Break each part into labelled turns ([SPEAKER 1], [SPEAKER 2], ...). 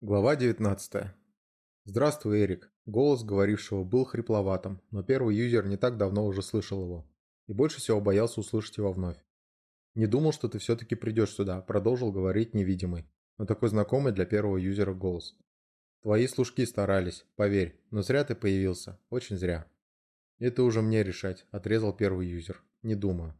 [SPEAKER 1] Глава 19. Здравствуй, Эрик. Голос говорившего был хрипловатым, но первый юзер не так давно уже слышал его. И больше всего боялся услышать его вновь. «Не думал, что ты все-таки придешь сюда», — продолжил говорить невидимый, но такой знакомый для первого юзера голос. «Твои служки старались, поверь, но зря ты появился, очень зря». «Это уже мне решать», — отрезал первый юзер. «Не думаю».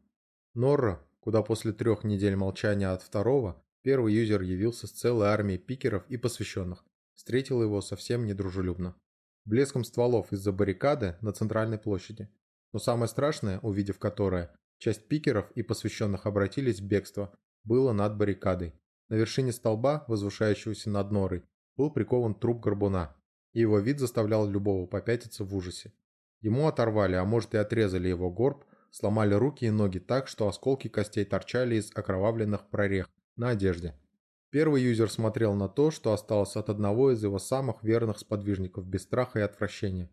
[SPEAKER 1] Норра, куда после трех недель молчания от второго, Первый юзер явился с целой армией пикеров и посвященных. Встретил его совсем недружелюбно. Блеском стволов из-за баррикады на центральной площади. Но самое страшное, увидев которое, часть пикеров и посвященных обратились в бегство, было над баррикадой. На вершине столба, возвышающегося над норой, был прикован труп горбуна, и его вид заставлял любого попятиться в ужасе. Ему оторвали, а может и отрезали его горб, сломали руки и ноги так, что осколки костей торчали из окровавленных прорех, на одежде. Первый юзер смотрел на то, что осталось от одного из его самых верных сподвижников без страха и отвращения.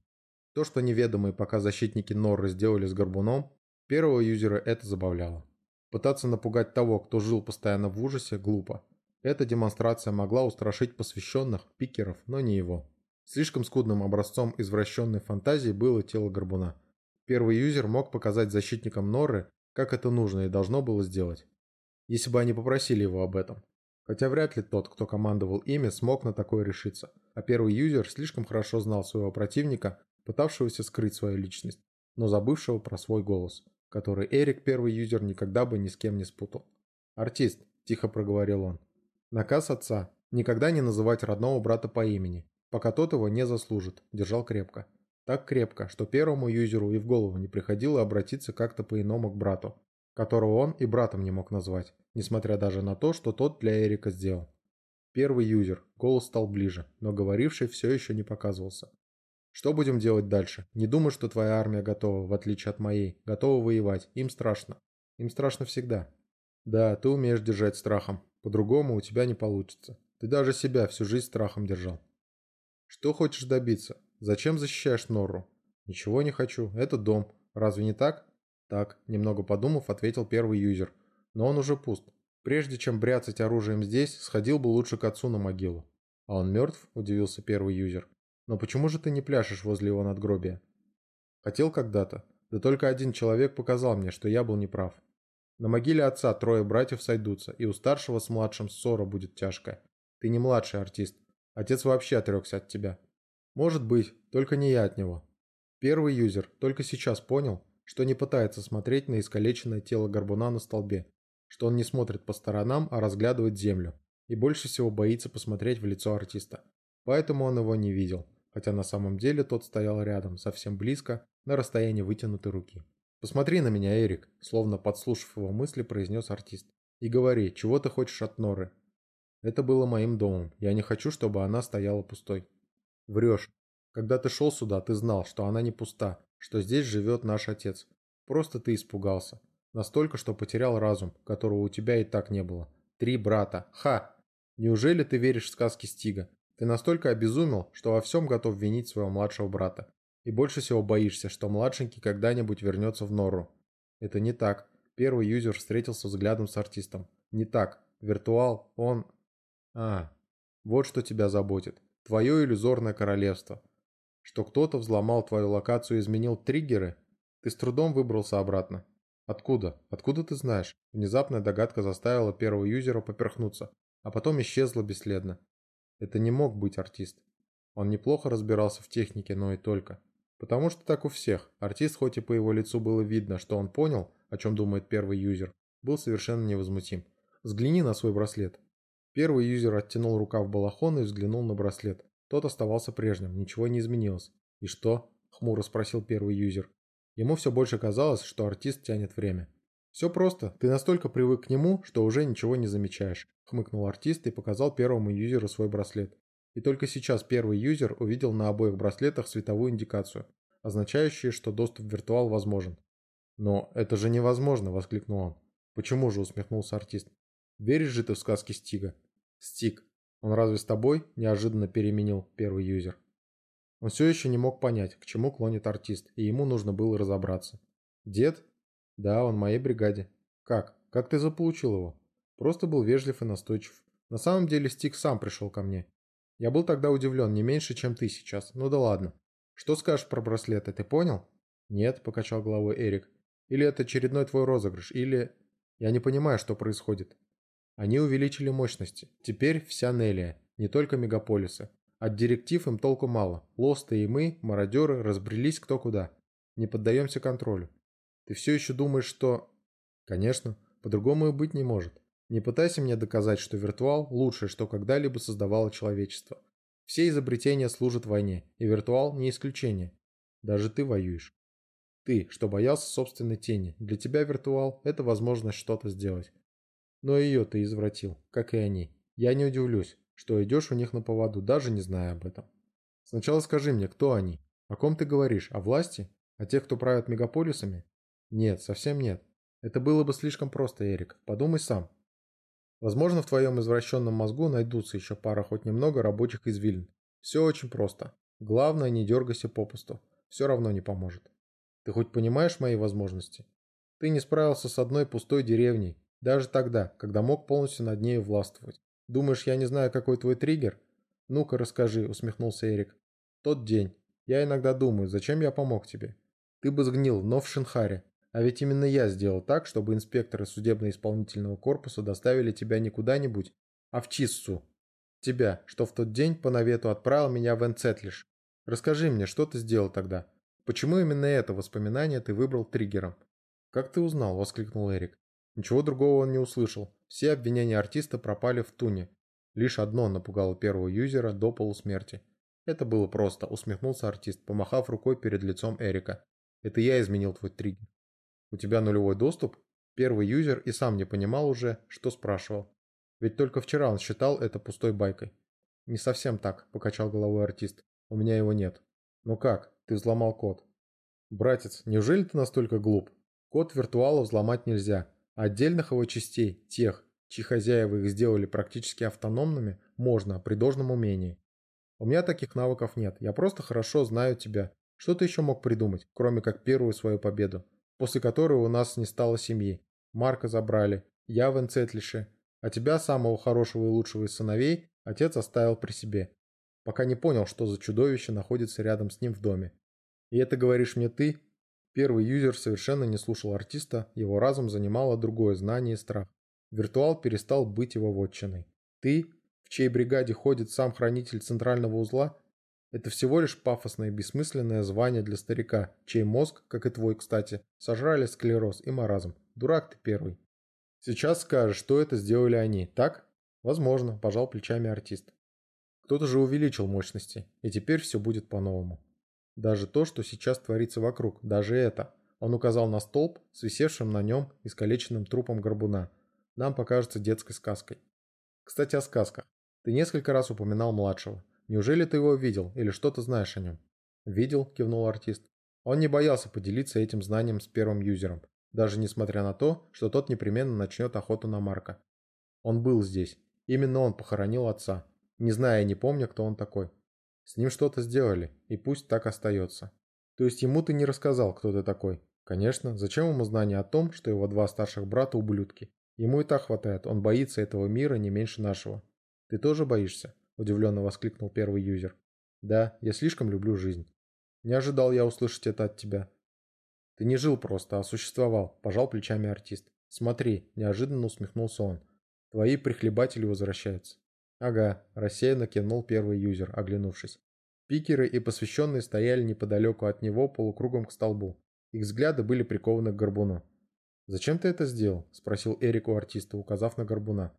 [SPEAKER 1] То, что неведомые пока защитники Норры сделали с Горбуном, первого юзера это забавляло. Пытаться напугать того, кто жил постоянно в ужасе, глупо. Эта демонстрация могла устрашить посвященных, пикеров, но не его. Слишком скудным образцом извращенной фантазии было тело Горбуна. Первый юзер мог показать защитникам Норры, как это нужно и должно было сделать если бы они попросили его об этом. Хотя вряд ли тот, кто командовал ими, смог на такое решиться, а первый юзер слишком хорошо знал своего противника, пытавшегося скрыть свою личность, но забывшего про свой голос, который Эрик, первый юзер, никогда бы ни с кем не спутал. «Артист», – тихо проговорил он. «Наказ отца – никогда не называть родного брата по имени, пока тот его не заслужит», – держал крепко. Так крепко, что первому юзеру и в голову не приходило обратиться как-то по-иному к брату, которого он и братом не мог назвать, несмотря даже на то, что тот для Эрика сделал. Первый юзер, голос стал ближе, но говоривший все еще не показывался. Что будем делать дальше? Не думаю, что твоя армия готова, в отличие от моей. Готова воевать. Им страшно. Им страшно всегда. Да, ты умеешь держать страхом. По-другому у тебя не получится. Ты даже себя всю жизнь страхом держал. Что хочешь добиться? Зачем защищаешь Норру? Ничего не хочу. Это дом. Разве не так? Так, немного подумав, ответил первый юзер. Но он уже пуст. Прежде чем бряцать оружием здесь, сходил бы лучше к отцу на могилу. А он мертв? Удивился первый юзер. Но почему же ты не пляшешь возле его надгробия? Хотел когда-то. Да только один человек показал мне, что я был неправ. На могиле отца трое братьев сойдутся, и у старшего с младшим ссора будет тяжкая. Ты не младший артист. Отец вообще отрекся от тебя. Может быть, только не я от него. Первый юзер только сейчас понял, что не пытается смотреть на искалеченное тело горбуна на столбе, что он не смотрит по сторонам, а разглядывает землю, и больше всего боится посмотреть в лицо артиста. Поэтому он его не видел, хотя на самом деле тот стоял рядом, совсем близко, на расстоянии вытянутой руки. «Посмотри на меня, Эрик», словно подслушав его мысли, произнес артист. «И говори, чего ты хочешь от Норы?» «Это было моим домом. Я не хочу, чтобы она стояла пустой». «Врешь. Когда ты шел сюда, ты знал, что она не пуста, что здесь живет наш отец. Просто ты испугался. Настолько, что потерял разум, которого у тебя и так не было. Три брата. Ха! Неужели ты веришь в сказки Стига? Ты настолько обезумел, что во всем готов винить своего младшего брата. И больше всего боишься, что младшенький когда-нибудь вернется в нору. Это не так. Первый юзер встретился взглядом с артистом. Не так. Виртуал, он... А, вот что тебя заботит. Твое иллюзорное королевство что кто-то взломал твою локацию и изменил триггеры, ты с трудом выбрался обратно. Откуда? Откуда ты знаешь? Внезапная догадка заставила первого юзера поперхнуться, а потом исчезла бесследно. Это не мог быть артист. Он неплохо разбирался в технике, но и только. Потому что так у всех. Артист, хоть и по его лицу было видно, что он понял, о чем думает первый юзер, был совершенно невозмутим. Взгляни на свой браслет. Первый юзер оттянул рукав балахона и взглянул на браслет. Тот оставался прежним, ничего не изменилось. «И что?» – хмуро спросил первый юзер. Ему все больше казалось, что артист тянет время. «Все просто. Ты настолько привык к нему, что уже ничего не замечаешь», – хмыкнул артист и показал первому юзеру свой браслет. И только сейчас первый юзер увидел на обоих браслетах световую индикацию, означающую, что доступ в виртуал возможен. «Но это же невозможно!» – воскликнул он. «Почему же?» – усмехнулся артист. «Веришь же ты в сказки Стига?» «Стиг. «Он разве с тобой?» – неожиданно переменил первый юзер. Он все еще не мог понять, к чему клонит артист, и ему нужно было разобраться. «Дед?» «Да, он в моей бригаде». «Как? Как ты заполучил его?» Просто был вежлив и настойчив. На самом деле Стик сам пришел ко мне. Я был тогда удивлен не меньше, чем ты сейчас. Ну да ладно. Что скажешь про браслеты, ты понял? Нет, покачал головой Эрик. Или это очередной твой розыгрыш, или... Я не понимаю, что происходит. Они увеличили мощности. Теперь вся Нелия, не только мегаполисы. От директив им толку мало. Лосты и мы, мародеры, разбрелись кто куда. Не поддаемся контролю. Ты все еще думаешь, что... Конечно, по-другому и быть не может. Не пытайся мне доказать, что виртуал – лучшее, что когда-либо создавало человечество. Все изобретения служат войне, и виртуал не исключение. Даже ты воюешь. Ты, что боялся собственной тени, для тебя виртуал – это возможность что-то сделать. Но ее ты извратил, как и они. Я не удивлюсь, что идешь у них на поводу, даже не зная об этом. Сначала скажи мне, кто они? О ком ты говоришь? О власти? О тех, кто правит мегаполисами? Нет, совсем нет. Это было бы слишком просто, Эрик. Подумай сам. Возможно, в твоем извращенном мозгу найдутся еще пара хоть немного рабочих извилин. Все очень просто. Главное, не дергайся попусту. Все равно не поможет. Ты хоть понимаешь мои возможности? Ты не справился с одной пустой деревней, даже тогда, когда мог полностью над нею властвовать. Думаешь, я не знаю, какой твой триггер? Ну-ка расскажи, усмехнулся Эрик. Тот день. Я иногда думаю, зачем я помог тебе? Ты бы сгнил, но в Шинхаре. А ведь именно я сделал так, чтобы инспекторы судебно-исполнительного корпуса доставили тебя не куда-нибудь, а в Чиссу. Тебя, что в тот день по навету отправил меня в Энцетлиш. Расскажи мне, что ты сделал тогда? Почему именно это воспоминание ты выбрал триггером? Как ты узнал? Воскликнул Эрик. Ничего другого он не услышал. Все обвинения артиста пропали в туне. Лишь одно напугало первого юзера до полусмерти. Это было просто, усмехнулся артист, помахав рукой перед лицом Эрика. Это я изменил твой триггер. У тебя нулевой доступ? Первый юзер и сам не понимал уже, что спрашивал. Ведь только вчера он считал это пустой байкой. Не совсем так, покачал головой артист. У меня его нет. Ну как, ты взломал код? Братец, неужели ты настолько глуп? Код виртуала взломать нельзя. Отдельных его частей, тех, чьи хозяева их сделали практически автономными, можно при должном умении. У меня таких навыков нет, я просто хорошо знаю тебя. Что ты еще мог придумать, кроме как первую свою победу, после которой у нас не стало семьи? Марка забрали, я в Энцетлише, а тебя, самого хорошего и лучшего из сыновей, отец оставил при себе, пока не понял, что за чудовище находится рядом с ним в доме. И это говоришь мне ты, Первый юзер совершенно не слушал артиста, его разум занимало другое знание и страх. Виртуал перестал быть его вотчиной. Ты, в чьей бригаде ходит сам хранитель центрального узла, это всего лишь пафосное и бессмысленное звание для старика, чей мозг, как и твой, кстати, сожрали склероз и маразм. Дурак ты первый. Сейчас скажешь, что это сделали они, так? Возможно, пожал плечами артист. Кто-то же увеличил мощности, и теперь все будет по-новому. Даже то, что сейчас творится вокруг, даже это. Он указал на столб с висевшим на нем искалеченным трупом горбуна. Нам покажется детской сказкой. Кстати, о сказках. Ты несколько раз упоминал младшего. Неужели ты его видел или что-то знаешь о нем? Видел, кивнул артист. Он не боялся поделиться этим знанием с первым юзером, даже несмотря на то, что тот непременно начнет охоту на Марка. Он был здесь. Именно он похоронил отца, не зная и не помня, кто он такой. С ним что-то сделали, и пусть так остается. То есть ему ты не рассказал, кто ты такой? Конечно, зачем ему знание о том, что его два старших брата ублюдки? Ему и так хватает, он боится этого мира не меньше нашего. Ты тоже боишься? Удивленно воскликнул первый юзер. Да, я слишком люблю жизнь. Не ожидал я услышать это от тебя. Ты не жил просто, а существовал, пожал плечами артист. Смотри, неожиданно усмехнулся он. Твои прихлебатели возвращаются. Ага, рассеянно кивнул первый юзер, оглянувшись. Пикеры и посвященные стояли неподалеку от него полукругом к столбу. Их взгляды были прикованы к горбуну. «Зачем ты это сделал?» – спросил Эрик у артиста, указав на горбуна.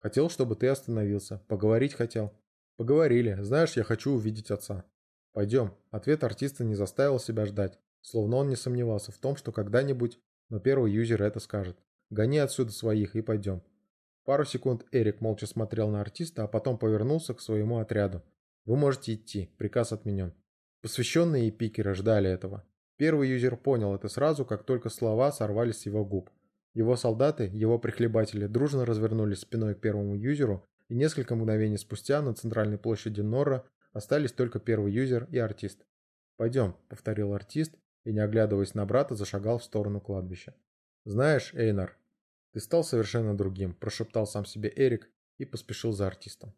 [SPEAKER 1] «Хотел, чтобы ты остановился. Поговорить хотел». «Поговорили. Знаешь, я хочу увидеть отца». «Пойдем». Ответ артиста не заставил себя ждать, словно он не сомневался в том, что когда-нибудь, но первый юзер это скажет. «Гони отсюда своих и пойдем». Пару секунд Эрик молча смотрел на артиста, а потом повернулся к своему отряду. «Вы можете идти, приказ отменен». Посвященные и пикеры ждали этого. Первый юзер понял это сразу, как только слова сорвались с его губ. Его солдаты, его прихлебатели, дружно развернулись спиной к первому юзеру, и несколько мгновений спустя на центральной площади Норра остались только первый юзер и артист. «Пойдем», — повторил артист, и, не оглядываясь на брата, зашагал в сторону кладбища. «Знаешь, Эйнар, «Ты стал совершенно другим», – прошептал сам себе Эрик и поспешил за артистом.